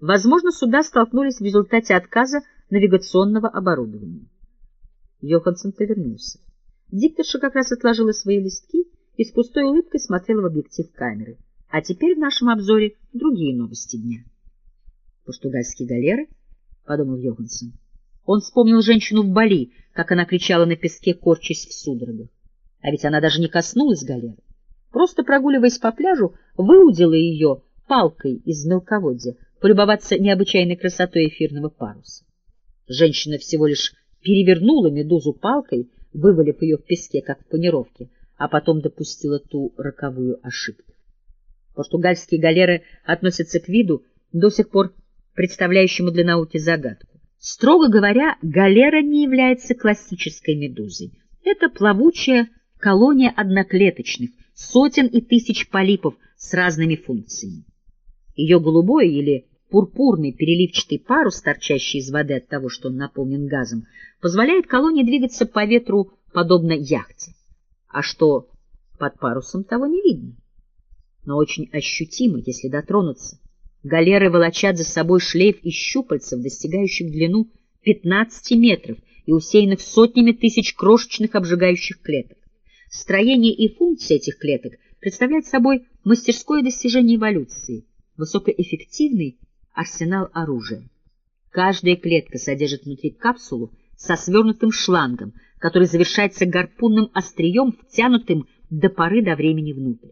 Возможно, суда столкнулись в результате отказа навигационного оборудования. Йоханссон повернулся. Дикторша как раз отложила свои листки и с пустой улыбкой смотрела в объектив камеры. А теперь в нашем обзоре другие новости дня. Португальские галеры, — подумал Йоханссон. Он вспомнил женщину в Бали, как она кричала на песке, корчась в судорогах. А ведь она даже не коснулась галеры. Просто прогуливаясь по пляжу, выудила ее палкой из мелководья, полюбоваться необычайной красотой эфирного паруса. Женщина всего лишь перевернула медузу палкой, вывалив ее в песке, как в панировке, а потом допустила ту роковую ошибку. Португальские галеры относятся к виду, до сих пор представляющему для науки загадку. Строго говоря, галера не является классической медузой. Это плавучая колония одноклеточных, сотен и тысяч полипов с разными функциями. Ее голубой или пурпурный переливчатый парус, торчащий из воды от того, что он наполнен газом, позволяет колонии двигаться по ветру подобно яхте. А что под парусом, того не видно. Но очень ощутимо, если дотронуться. Галеры волочат за собой шлейф из щупальцев, достигающих длину 15 метров и усеянных сотнями тысяч крошечных обжигающих клеток. Строение и функции этих клеток представляют собой мастерское достижение эволюции, высокоэффективный арсенал оружия. Каждая клетка содержит внутри капсулу со свернутым шлангом, который завершается гарпунным острием, втянутым до поры до времени внутрь.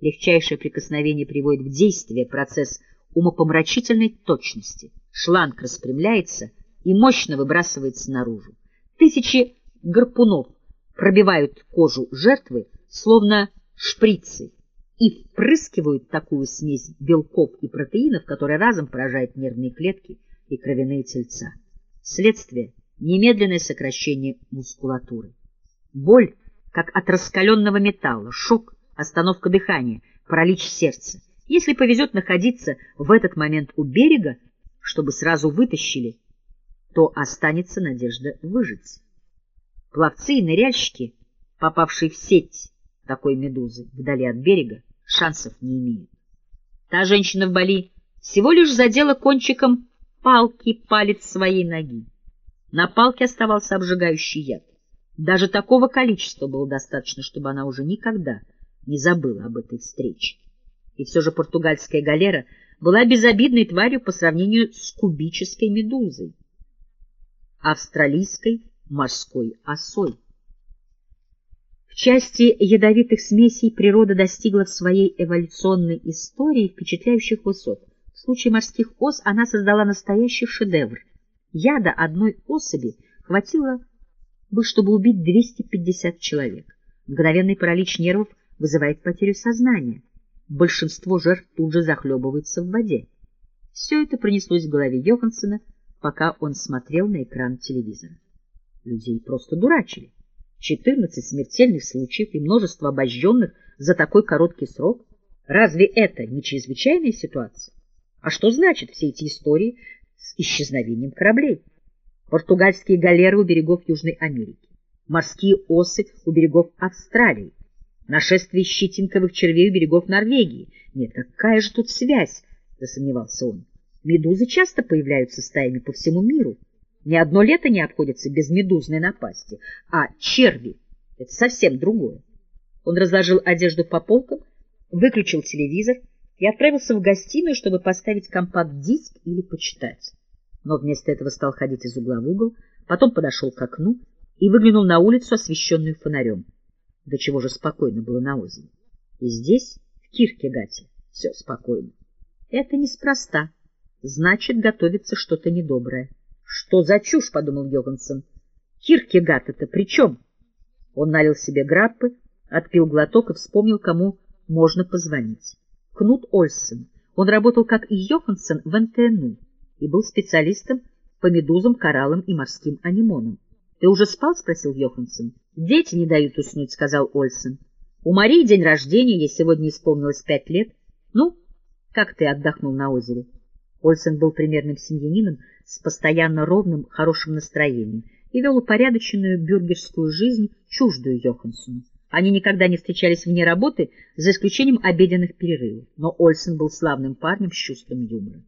Легчайшее прикосновение приводит в действие процесс умопомрачительной точности. Шланг распрямляется и мощно выбрасывается наружу. Тысячи гарпунов пробивают кожу жертвы, словно шприцы, и впрыскивают такую смесь белков и протеинов, которая разом поражает нервные клетки и кровяные тельца. Следствие – немедленное сокращение мускулатуры. Боль, как от раскаленного металла, шок, остановка дыхания, паралич сердца. Если повезет находиться в этот момент у берега, чтобы сразу вытащили, то останется надежда выжить. Пловцы и ныряльщики, попавшие в сеть, такой медузы вдали от берега шансов не имеют. Та женщина в Бали всего лишь задела кончиком палки палец своей ноги. На палке оставался обжигающий яд. Даже такого количества было достаточно, чтобы она уже никогда не забыла об этой встрече. И все же португальская галера была безобидной тварью по сравнению с кубической медузой, австралийской морской осой. В части ядовитых смесей природа достигла в своей эволюционной истории впечатляющих высот. В случае морских ос она создала настоящий шедевр. Яда одной особи хватило бы, чтобы убить 250 человек. Мгновенный паралич нервов вызывает потерю сознания. Большинство жертв тут же захлебывается в воде. Все это пронеслось в голове Йоханссона, пока он смотрел на экран телевизора. Людей просто дурачили. 14 смертельных случаев и множество обожженных за такой короткий срок? Разве это не чрезвычайная ситуация? А что значит все эти истории с исчезновением кораблей? Португальские галеры у берегов Южной Америки, морские осы у берегов Австралии, нашествие щитинковых червей у берегов Норвегии. Нет, какая же тут связь? — засомневался он. Медузы часто появляются стаями по всему миру. Ни одно лето не обходится без медузной напасти, а черви — это совсем другое. Он разложил одежду по полкам, выключил телевизор и отправился в гостиную, чтобы поставить компакт-диск или почитать. Но вместо этого стал ходить из угла в угол, потом подошел к окну и выглянул на улицу, освещенную фонарем. До чего же спокойно было на озере. И здесь, в Киркегате, все спокойно. Это неспроста. Значит, готовится что-то недоброе. Что за чушь, — подумал Йоганссон. Киркегат это при чем? Он налил себе граппы, отпил глоток и вспомнил, кому можно позвонить. Кнут Ольсен. Он работал, как и Йоханссон, в НТНУ и был специалистом по медузам, кораллам и морским анимонам. — Ты уже спал? — спросил Йоханссон. — Дети не дают уснуть, — сказал Ольсен. — У Марии день рождения, ей сегодня исполнилось пять лет. Ну, как ты отдохнул на озере? Ольсен был примерным семьянином, с постоянно ровным, хорошим настроением и вел упорядоченную бюргерскую жизнь, чуждую Йоханссону. Они никогда не встречались вне работы, за исключением обеденных перерывов, но Ольсен был славным парнем с чувством юмора.